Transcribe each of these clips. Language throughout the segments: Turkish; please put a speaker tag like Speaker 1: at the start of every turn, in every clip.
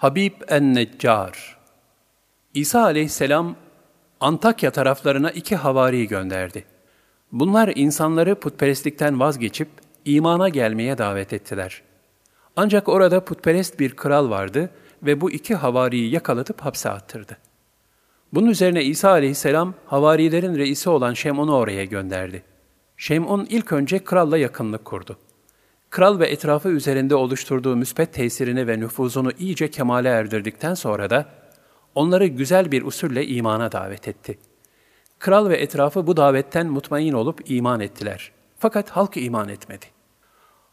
Speaker 1: Habib en-Neccar İsa aleyhisselam Antakya taraflarına iki havari gönderdi. Bunlar insanları putperestlikten vazgeçip imana gelmeye davet ettiler. Ancak orada putperest bir kral vardı ve bu iki havariyi yakalatıp hapse attırdı. Bunun üzerine İsa aleyhisselam havarilerin reisi olan Şemon'u oraya gönderdi. Şemon ilk önce kralla yakınlık kurdu. Kral ve etrafı üzerinde oluşturduğu müspet tesirini ve nüfuzunu iyice kemale erdirdikten sonra da onları güzel bir usulle imana davet etti. Kral ve etrafı bu davetten mutmain olup iman ettiler. Fakat halk iman etmedi.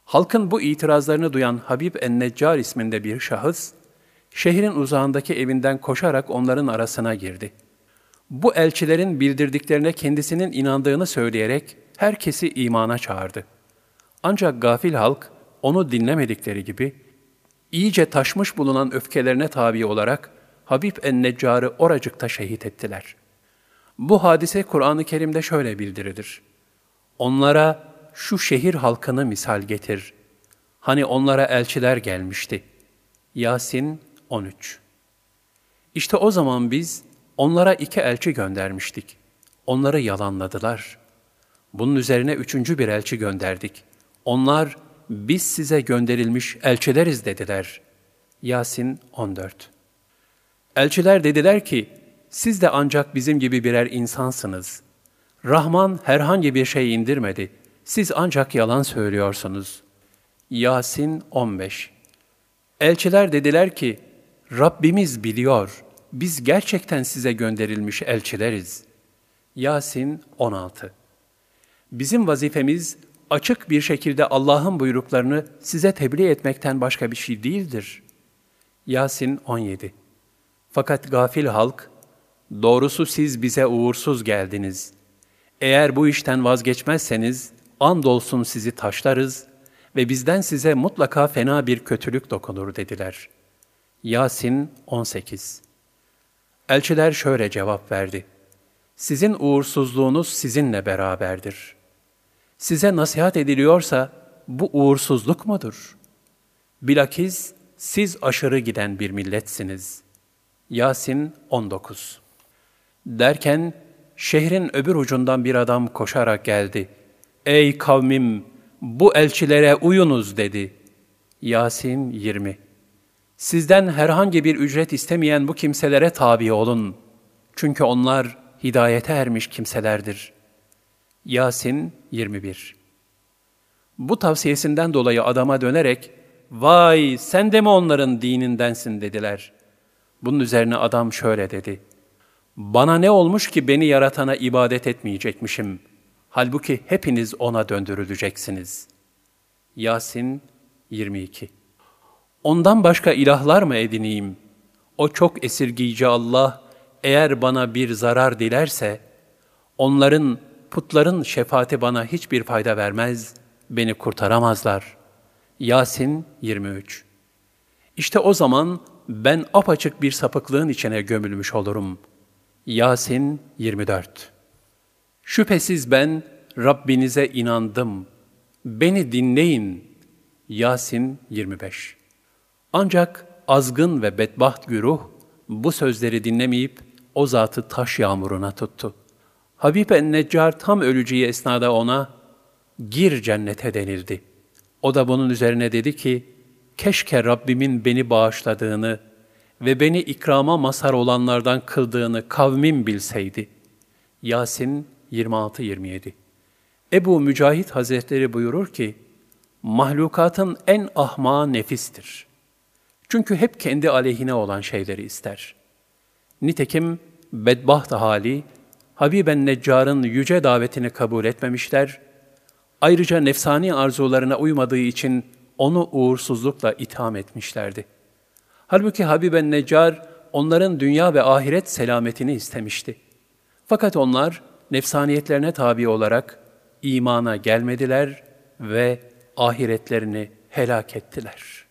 Speaker 1: Halkın bu itirazlarını duyan Habib en-Neccar isminde bir şahıs, şehrin uzağındaki evinden koşarak onların arasına girdi. Bu elçilerin bildirdiklerine kendisinin inandığını söyleyerek herkesi imana çağırdı. Ancak gafil halk onu dinlemedikleri gibi iyice taşmış bulunan öfkelerine tabi olarak Habib en-Neccar'ı oracıkta şehit ettiler. Bu hadise Kur'an-ı Kerim'de şöyle bildirilir. Onlara şu şehir halkını misal getir. Hani onlara elçiler gelmişti. Yasin 13 İşte o zaman biz onlara iki elçi göndermiştik. Onları yalanladılar. Bunun üzerine üçüncü bir elçi gönderdik. Onlar, biz size gönderilmiş elçileriz dediler. Yasin 14 Elçiler dediler ki, siz de ancak bizim gibi birer insansınız. Rahman herhangi bir şey indirmedi. Siz ancak yalan söylüyorsunuz. Yasin 15 Elçiler dediler ki, Rabbimiz biliyor, biz gerçekten size gönderilmiş elçileriz. Yasin 16 Bizim vazifemiz açık bir şekilde Allah'ın buyruklarını size tebliğ etmekten başka bir şey değildir. Yasin 17 Fakat gafil halk, doğrusu siz bize uğursuz geldiniz. Eğer bu işten vazgeçmezseniz, andolsun sizi taşlarız ve bizden size mutlaka fena bir kötülük dokunur dediler. Yasin 18 Elçiler şöyle cevap verdi. Sizin uğursuzluğunuz sizinle beraberdir. Size nasihat ediliyorsa bu uğursuzluk mudur? Bilakis siz aşırı giden bir milletsiniz. Yasin 19 Derken şehrin öbür ucundan bir adam koşarak geldi. Ey kavmim! Bu elçilere uyunuz dedi. Yasin 20 Sizden herhangi bir ücret istemeyen bu kimselere tabi olun. Çünkü onlar hidayete ermiş kimselerdir. Yasin 21 Bu tavsiyesinden dolayı adama dönerek, ''Vay sen de mi onların dinindensin?'' dediler. Bunun üzerine adam şöyle dedi, ''Bana ne olmuş ki beni yaratana ibadet etmeyecekmişim? Halbuki hepiniz ona döndürüleceksiniz.'' Yasin 22 Ondan başka ilahlar mı edineyim? O çok esirgiyici Allah, eğer bana bir zarar dilerse, onların, putların şefaati bana hiçbir fayda vermez, beni kurtaramazlar. Yasin 23 İşte o zaman ben apaçık bir sapıklığın içine gömülmüş olurum. Yasin 24 Şüphesiz ben Rabbinize inandım. Beni dinleyin. Yasin 25 Ancak azgın ve bedbaht güruh bu sözleri dinlemeyip o zatı taş yağmuruna tuttu. Habib en-Neccar tam öleceği esnada ona, gir cennete denildi. O da bunun üzerine dedi ki, keşke Rabbimin beni bağışladığını ve beni ikrama mazhar olanlardan kıldığını kavmim bilseydi. Yasin 26-27 Ebu Mücahit Hazretleri buyurur ki, mahlukatın en ahma nefistir. Çünkü hep kendi aleyhine olan şeyleri ister. Nitekim bedbaht hali, Habiben Neccar'ın yüce davetini kabul etmemişler, ayrıca nefsani arzularına uymadığı için onu uğursuzlukla itham etmişlerdi. Halbuki Habiben Neccar onların dünya ve ahiret selametini istemişti. Fakat onlar nefsaniyetlerine tabi olarak imana gelmediler ve ahiretlerini helak ettiler.''